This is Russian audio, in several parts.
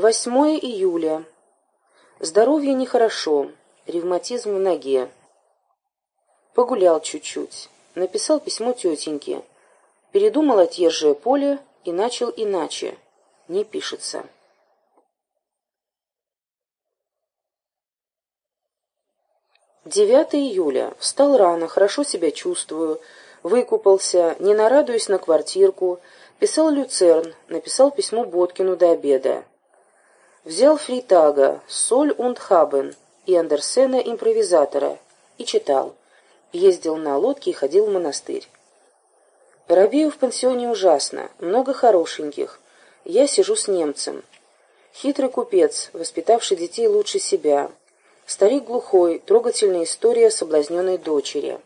8 июля. Здоровье нехорошо, ревматизм в ноге. Погулял чуть-чуть, написал письмо тетеньке, передумал отъезжее поле и начал иначе. Не пишется. 9 июля. Встал рано, хорошо себя чувствую, выкупался, не нарадуясь на квартирку, писал люцерн, написал письмо Боткину до обеда. Взял Фритага, Соль und Хабен и Андерсена импровизатора и читал. Ездил на лодке и ходил в монастырь. Робею в пансионе ужасно, много хорошеньких. Я сижу с немцем. Хитрый купец, воспитавший детей лучше себя. Старик глухой, трогательная история соблазненной дочери.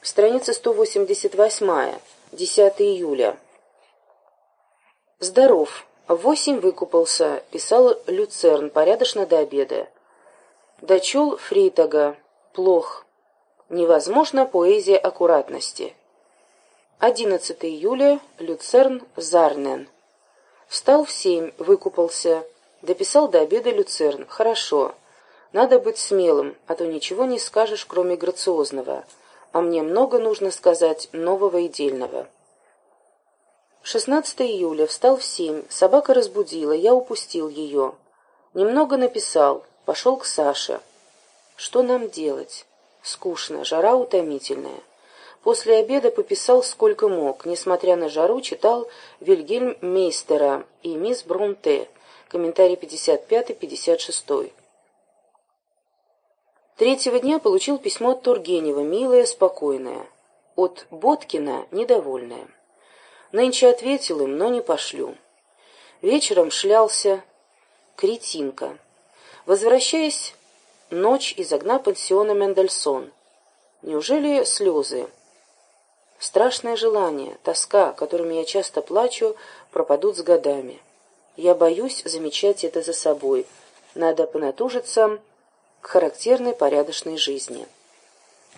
Страница 188, 10 июля. Здоров. Восемь выкупался, писал Люцерн, порядочно до обеда. Дочел Фритага. Плох. Невозможна поэзия аккуратности. 11 июля. Люцерн. Зарнен. Встал в семь, выкупался. Дописал до обеда Люцерн. Хорошо. Надо быть смелым, а то ничего не скажешь, кроме грациозного. А мне много нужно сказать нового и дельного. 16 июля. Встал в семь. Собака разбудила. Я упустил ее. Немного написал. Пошел к Саше. Что нам делать? Скучно. Жара утомительная. После обеда пописал сколько мог. Несмотря на жару, читал Вильгельм Мейстера и мисс Брунте. Комментарий 55-56. Третьего дня получил письмо от Тургенева, милое, спокойное. От Боткина, недовольное. Нынче ответил им, но не пошлю. Вечером шлялся кретинка. Возвращаясь, ночь из огна пансиона Мендельсон. Неужели слезы? Страшное желание, тоска, которыми я часто плачу, пропадут с годами. Я боюсь замечать это за собой. Надо понатужиться к характерной порядочной жизни.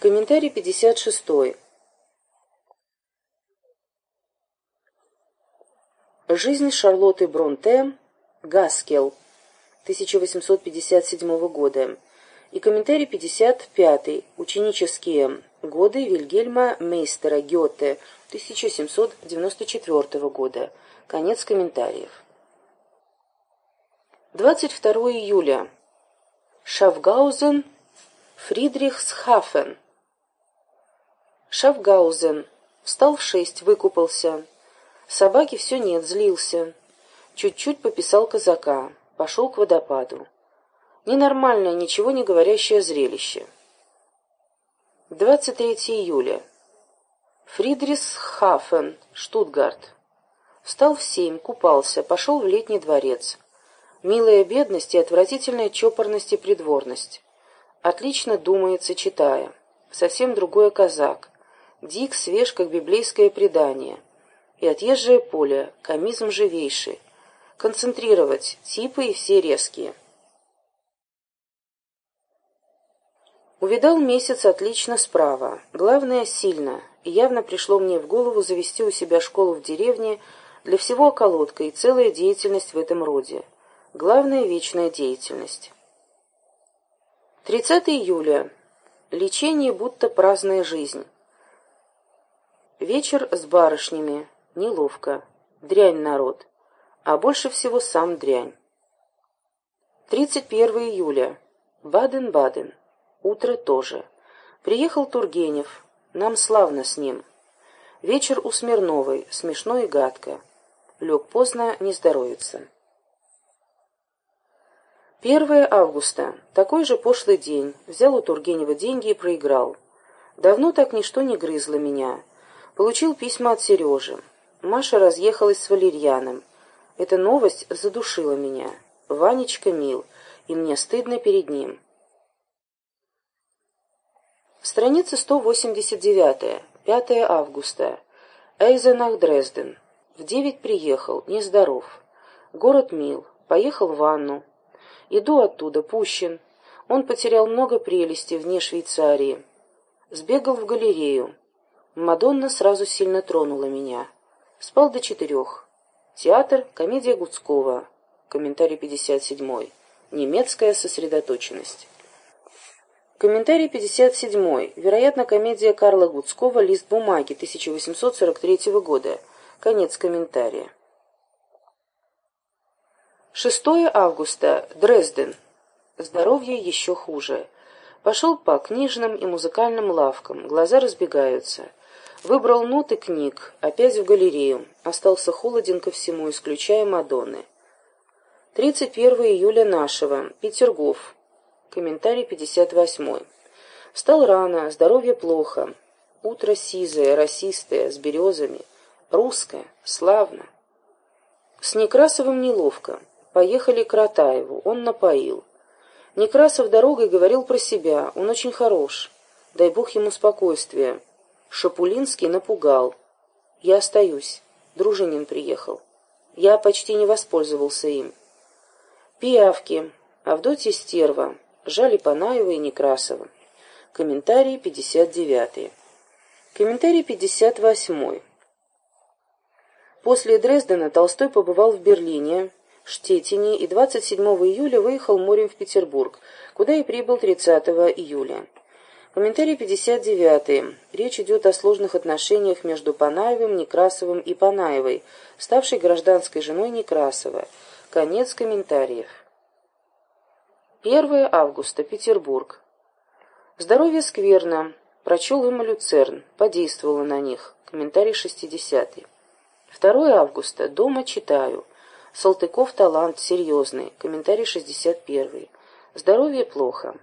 Комментарий 56. Жизнь Шарлотты Бронте, Гаскел, 1857 года. И комментарий 55. Ученические годы Вильгельма Мейстера Гёте, 1794 года. Конец комментариев. 22 июля. Шафгаузен, Фридрихсхафен. Шафгаузен. Встал в шесть, выкупался. Собаки все нет, злился. Чуть-чуть пописал казака. Пошел к водопаду. Ненормальное, ничего не говорящее зрелище. 23 июля. Фридрисхафен, Штутгарт. Встал в семь, купался, пошел в летний дворец. Милая бедность и отвратительная чопорность и придворность. Отлично думается, читая. Совсем другой казак. Дик свеж, как библейское предание и отъезжее поле, комизм живейший. Концентрировать, типы и все резкие. Увидал месяц отлично справа. Главное, сильно. И явно пришло мне в голову завести у себя школу в деревне для всего околотка и целая деятельность в этом роде. Главная вечная деятельность. 30 июля. Лечение будто праздная жизнь. Вечер с барышнями. Неловко. Дрянь народ. А больше всего сам дрянь. 31 июля. Баден-Баден. Утро тоже. Приехал Тургенев. Нам славно с ним. Вечер у Смирновой. Смешно и гадко. Лег поздно, не здоровится. 1 августа. Такой же пошлый день. Взял у Тургенева деньги и проиграл. Давно так ничто не грызло меня. Получил письма от Сережи. Маша разъехалась с Валерьяном. Эта новость задушила меня. Ванечка мил, и мне стыдно перед ним. Страница 189, 5 августа. Эйзенах, Дрезден. В девять приехал, нездоров. Город мил, поехал в ванну. Иду оттуда, пущен. Он потерял много прелести вне Швейцарии. Сбегал в галерею. Мадонна сразу сильно тронула меня. Спал до четырех. Театр, комедия Гудского. Комментарий 57. Немецкая сосредоточенность. Комментарий 57. Вероятно, комедия Карла Гудского «Лист бумаги» 1843 года. Конец комментария. 6 августа. Дрезден. Здоровье еще хуже. Пошел по книжным и музыкальным лавкам, глаза разбегаются. Выбрал ноты книг, опять в галерею. Остался холоден ко всему, исключая Мадонны. 31 июля нашего. Петергоф. Комментарий 58. Встал рано, здоровье плохо. Утро сизое, росистое, с березами. Русское, славно. С Некрасовым неловко. Поехали к Ратаеву, он напоил. Некрасов дорогой говорил про себя, он очень хорош. Дай бог ему спокойствия. Шапулинский напугал. Я остаюсь. Дружинин приехал. Я почти не воспользовался им. Пиявки. Авдотья Стерва. Жали Панаева и Некрасова. Комментарий 59. Комментарий 58. После Дрездена Толстой побывал в Берлине, Штетине и 27 июля выехал морем в Петербург, куда и прибыл 30 июля. Комментарий 59. Речь идет о сложных отношениях между Панаевым, Некрасовым и Панаевой, ставшей гражданской женой Некрасова. Конец комментариев. 1 августа. Петербург. Здоровье скверно. Прочел им Люцерн. Подействовало на них. Комментарий 60. 2 августа. Дома читаю. Салтыков талант серьезный. Комментарий 61. Здоровье плохо.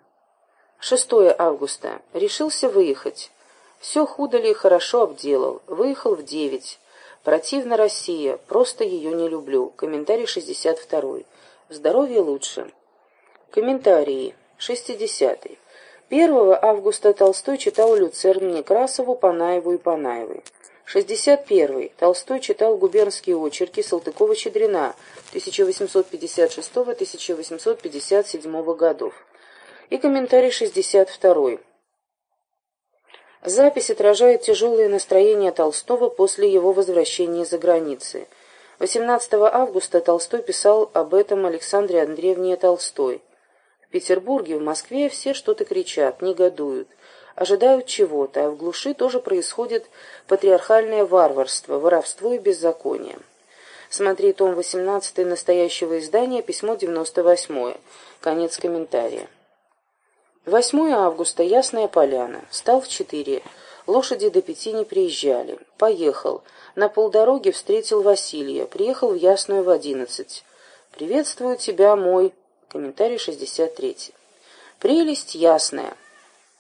6 августа. Решился выехать. Все худо ли хорошо обделал. Выехал в 9. Противно Россия. Просто ее не люблю. Комментарий 62. Здоровье лучше. Комментарии. 60. 1 августа Толстой читал Люцерн Некрасову, Панаеву и Панаевой. 61. Толстой читал губернские очерки Салтыкова-Щедрина 1856-1857 годов. И комментарий 62. Запись отражает тяжелое настроение Толстого после его возвращения из-за границы. 18 августа Толстой писал об этом Александре Андреевне Толстой. В Петербурге, в Москве все что-то кричат, негодуют ожидают чего-то, а в глуши тоже происходит патриархальное варварство, воровство и беззаконие. Смотри том 18 настоящего издания, письмо 98. Конец комментария. 8 августа. Ясная поляна. Встал в 4. Лошади до пяти не приезжали. Поехал. На полдороги встретил Василия. Приехал в Ясную в 11. «Приветствую тебя, мой...» Комментарий 63. Прелесть ясная.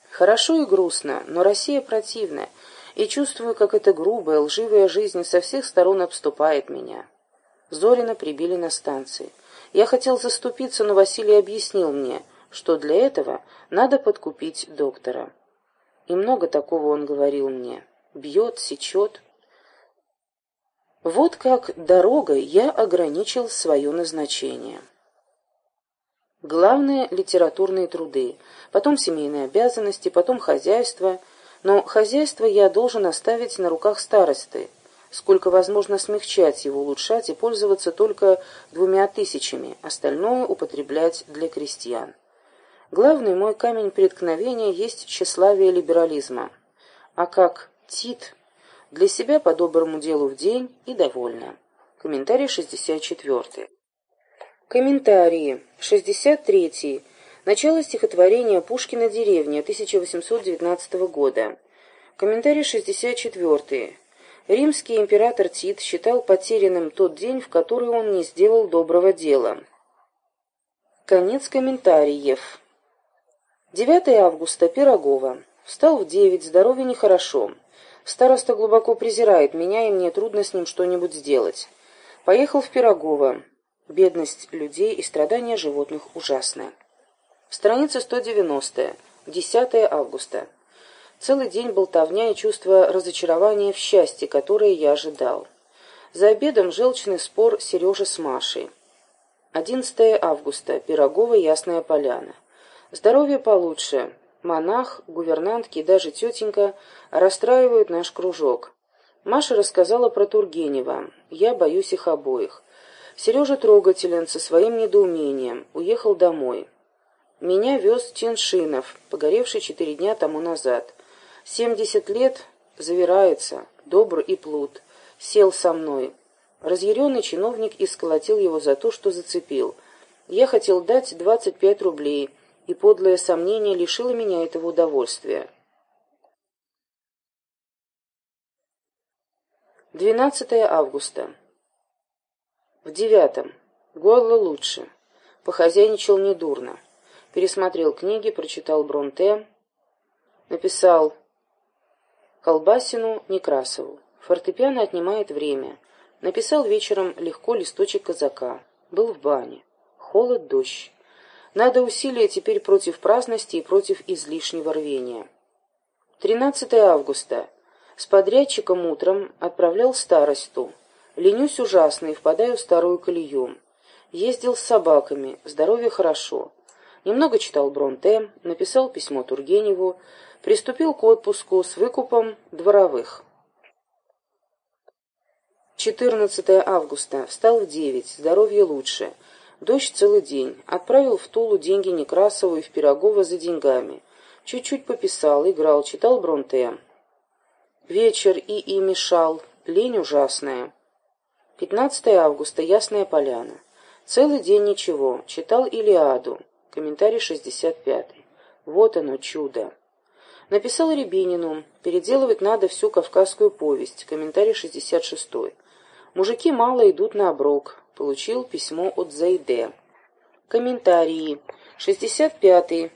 Хорошо и грустно, но Россия противная, и чувствую, как эта грубая, лживая жизнь со всех сторон обступает меня. Зорина прибили на станции. Я хотел заступиться, но Василий объяснил мне, что для этого надо подкупить доктора. И много такого он говорил мне. Бьет, сечет. Вот как дорогой я ограничил свое назначение. Главные литературные труды, потом семейные обязанности, потом хозяйство. Но хозяйство я должен оставить на руках старосты. Сколько возможно смягчать его, улучшать и пользоваться только двумя тысячами, остальное употреблять для крестьян. Главный мой камень преткновения есть тщеславие либерализма. А как Тит, для себя по доброму делу в день и довольна. Комментарий 64. Комментарии. 63. Начало стихотворения Пушкина «Деревня» 1819 года. Комментарий 64. Римский император Тит считал потерянным тот день, в который он не сделал доброго дела. Конец комментариев. 9 августа. Пирогова. Встал в девять, здоровье нехорошо. Староста глубоко презирает меня, и мне трудно с ним что-нибудь сделать. Поехал в Пирогово. Бедность людей и страдания животных ужасны. Страница 190. 10 августа. Целый день болтовня и чувство разочарования в счастье, которое я ожидал. За обедом желчный спор Сережи с Машей. 11 августа. Пирогова Ясная Поляна. Здоровье получше. Монах, гувернантки и даже тетенька расстраивают наш кружок. Маша рассказала про Тургенева. Я боюсь их обоих. Сережа трогателен со своим недоумением. Уехал домой. Меня вез Теншинов, погоревший четыре дня тому назад. Семьдесят лет завирается, добр и плут. Сел со мной. Разъяренный чиновник исколотил его за то, что зацепил. Я хотел дать двадцать пять рублей, и подлое сомнение лишило меня этого удовольствия. 12 августа. В девятом. Горло лучше. Похозяйничал недурно. Пересмотрел книги, прочитал Бронте, написал Колбасину Некрасову. Фортепиано отнимает время. Написал вечером легко листочек казака. Был в бане. Холод, дождь. Надо усилия теперь против праздности и против излишнего рвения. 13 августа. С подрядчиком утром отправлял старосту. Ленюсь ужасно и впадаю в старую колею. Ездил с собаками, здоровье хорошо. Немного читал Бронте, написал письмо Тургеневу, приступил к отпуску с выкупом дворовых. 14 августа. Встал в девять. Здоровье лучше. Дождь целый день. Отправил в Тулу деньги Некрасову и в Пирогова за деньгами. Чуть-чуть пописал, играл, читал Бронте. Вечер и и мешал. Лень ужасная. 15 августа. Ясная поляна. Целый день ничего. Читал Илиаду. Комментарий 65. Вот оно, чудо. Написал Рябинину. Переделывать надо всю кавказскую повесть. Комментарий 66. Мужики мало идут на оброк. Получил письмо от Зайде. Комментарии. 65.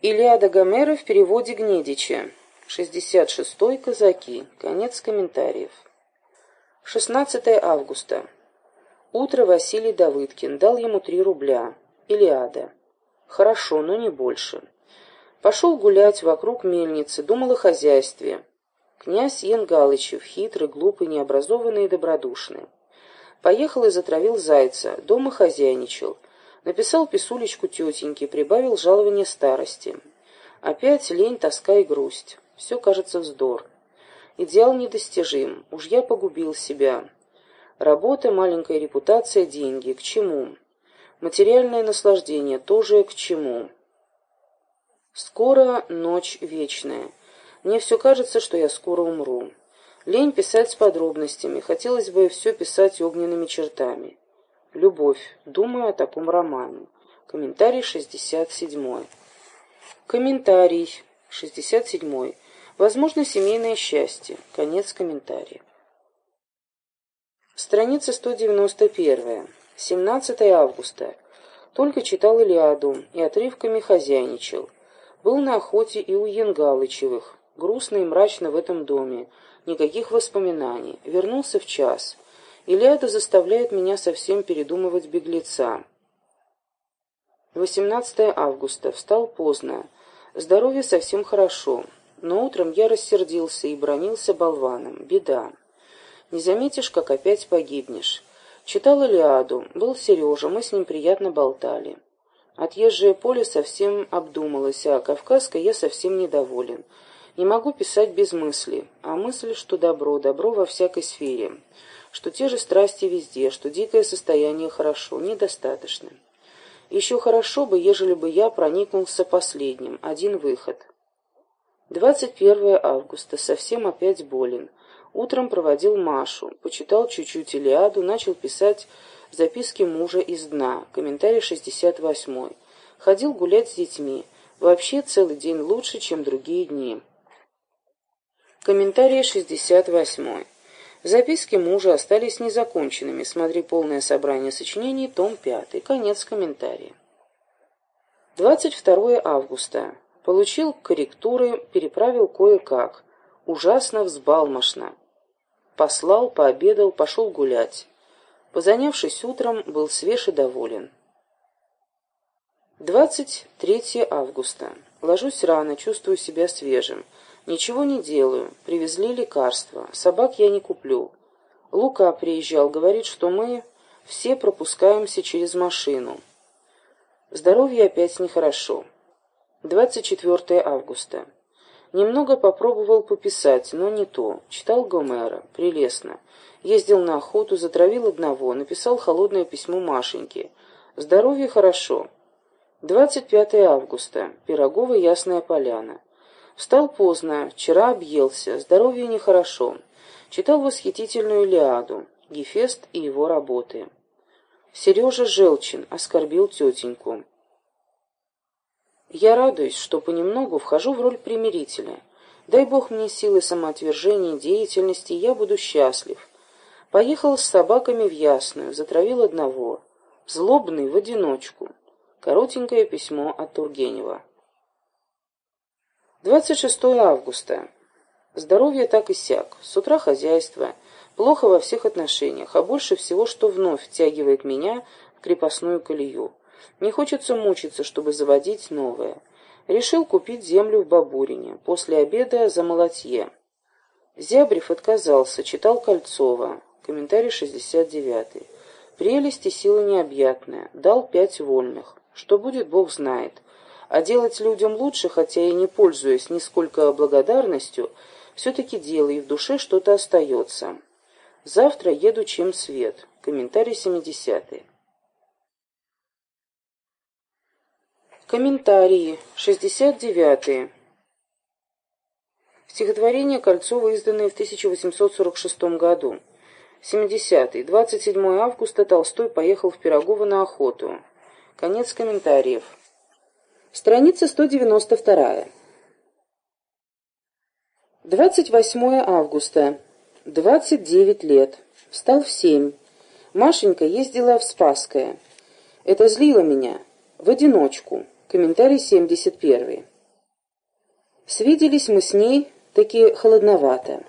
Илиада Гомера в переводе Гнедича. 66. Казаки. Конец комментариев. 16 августа. Утро Василий Давыдкин дал ему три рубля. Илиада. Хорошо, но не больше. Пошел гулять вокруг мельницы, думал о хозяйстве. Князь Янгалычев, хитрый, глупый, необразованный и добродушный. Поехал и затравил зайца, дома хозяйничал. Написал писулечку тетеньке, прибавил жалование старости. Опять лень, тоска и грусть. Все кажется вздор. Идеал недостижим. Уж я погубил себя. Работа, маленькая репутация, деньги. К чему? Материальное наслаждение тоже к чему? Скоро ночь вечная. Мне все кажется, что я скоро умру. Лень писать с подробностями. Хотелось бы все писать огненными чертами. Любовь. Думаю о таком романе. Комментарий 67. Комментарий 67. Возможно, семейное счастье. Конец комментария. Страница 191. 17 августа. Только читал Илиаду и отрывками хозяйничал. Был на охоте и у Янгалычевых. Грустно и мрачно в этом доме. Никаких воспоминаний. Вернулся в час. Илиада заставляет меня совсем передумывать беглеца. 18 августа. Встал поздно. Здоровье совсем хорошо. Но утром я рассердился и бронился болваном. Беда. Не заметишь, как опять погибнешь. Читал Илиаду. Был Сережа, мы с ним приятно болтали. Отъезжее поле совсем обдумалось, а Кавказской я совсем недоволен. Не могу писать без мысли, а мысль, что добро, добро во всякой сфере, что те же страсти везде, что дикое состояние хорошо, недостаточно. Еще хорошо бы, ежели бы я проникнулся последним, один выход — 21 августа. Совсем опять болен. Утром проводил Машу, почитал чуть-чуть Илиаду, начал писать записки мужа из дна. Комментарий 68. Ходил гулять с детьми. Вообще целый день лучше, чем другие дни. Комментарий 68. Записки мужа остались незаконченными. Смотри полное собрание сочинений, том 5. Конец комментария. 22 августа. Получил корректуры, переправил кое-как. Ужасно взбалмошно. Послал, пообедал, пошел гулять. Позанявшись утром, был свеж и доволен. 23 августа. Ложусь рано, чувствую себя свежим. Ничего не делаю. Привезли лекарства. Собак я не куплю. Лука приезжал, говорит, что мы все пропускаемся через машину. Здоровье опять нехорошо. 24 августа. Немного попробовал пописать, но не то. Читал Гомера. Прелестно. Ездил на охоту, затравил одного, написал холодное письмо Машеньке. Здоровье хорошо. 25 августа. Пирогова Ясная Поляна. Встал поздно, вчера объелся, здоровье нехорошо. Читал восхитительную Илиаду, Гефест и его работы. Сережа Желчин оскорбил тетеньку. Я радуюсь, что понемногу вхожу в роль примирителя. Дай Бог мне силы самоотвержения и деятельности, я буду счастлив. Поехал с собаками в Ясную, затравил одного. Злобный в одиночку. Коротенькое письмо от Тургенева. 26 августа. Здоровье так и сяк. С утра хозяйство. Плохо во всех отношениях, а больше всего, что вновь втягивает меня в крепостную колею. Не хочется мучиться, чтобы заводить новое. Решил купить землю в Бабурине. После обеда за молотье. Зябрев отказался, читал Кольцова. Комментарий 69. Прелесть и сила необъятная. Дал пять вольных. Что будет, Бог знает. А делать людям лучше, хотя и не пользуясь нисколько благодарностью, все-таки дело, и в душе что-то остается. Завтра еду чем свет. Комментарий 70. Комментарии 69. Стихотворение Кольцова, изданное в 1846 году. 70. 27 августа Толстой поехал в Пирогово на охоту. Конец комментариев. Страница 192. 28 августа. 29 лет. Встал в семь. Машенька ездила в Спасское. Это злило меня. В одиночку. Комментарий 71. Свиделись мы с ней таки холодновато.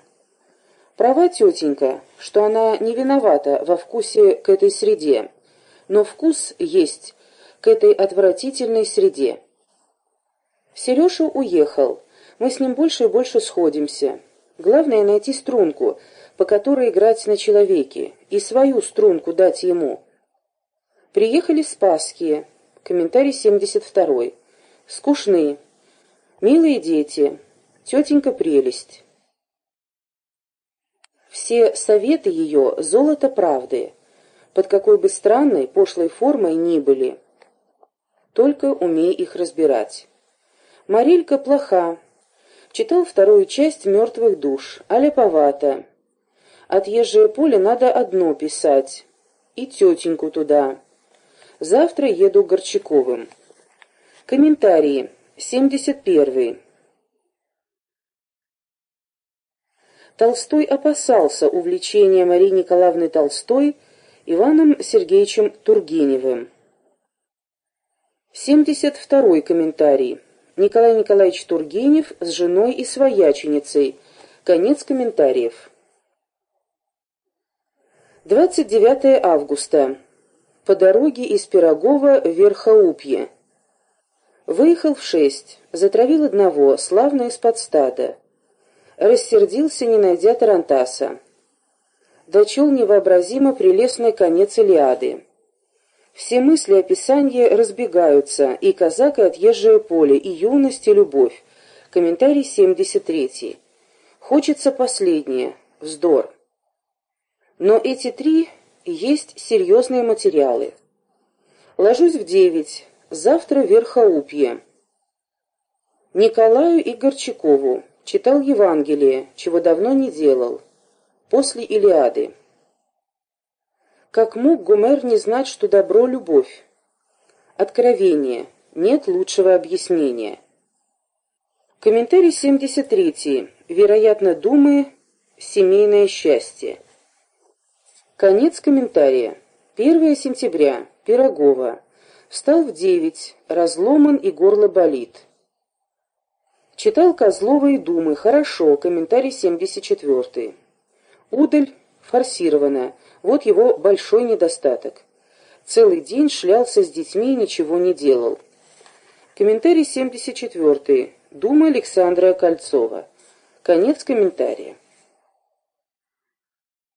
Права тетенька, что она не виновата во вкусе к этой среде, но вкус есть к этой отвратительной среде. Сережа уехал. Мы с ним больше и больше сходимся. Главное найти струнку, по которой играть на человеке, и свою струнку дать ему. Приехали Спасские. Комментарий 72. Скучные. Милые дети. Тетенька прелесть. Все советы ее — золото правды, под какой бы странной, пошлой формой ни были. Только умей их разбирать. Марилька плоха. Читал вторую часть «Мертвых душ», а ляповато. Отъезжее поле надо одно писать. И тетеньку туда. Завтра еду Горчаковым. Комментарии. 71. Толстой опасался увлечения Марии Николаевны Толстой Иваном Сергеевичем Тургеневым. 72 комментарий. Николай Николаевич Тургенев с женой и свояченицей. Конец комментариев. 29 августа. По дороге из Пирогова в Верхоупье. Выехал в шесть, затравил одного, славно из-под стада. Рассердился, не найдя Тарантаса. Дочел невообразимо прелестный конец Илиады. Все мысли описания разбегаются, и казак, и отъезжее поле, и юность, и любовь. Комментарий 73. Хочется последнее. Вздор. Но эти три есть серьезные материалы. Ложусь в девять. Завтра верхоупье. Николаю и Горчакову. Читал Евангелие, чего давно не делал. После Илиады. Как мог Гомер не знать, что добро — любовь? Откровение. Нет лучшего объяснения. Комментарий 73. Вероятно, думы «Семейное счастье». Конец комментария. 1 сентября. Пирогова. Встал в девять. Разломан и горло болит. Читал Козлова и Думы. Хорошо. Комментарий 74. Удаль форсирована. Вот его большой недостаток. Целый день шлялся с детьми и ничего не делал. Комментарий 74. Дума Александра Кольцова. Конец комментария.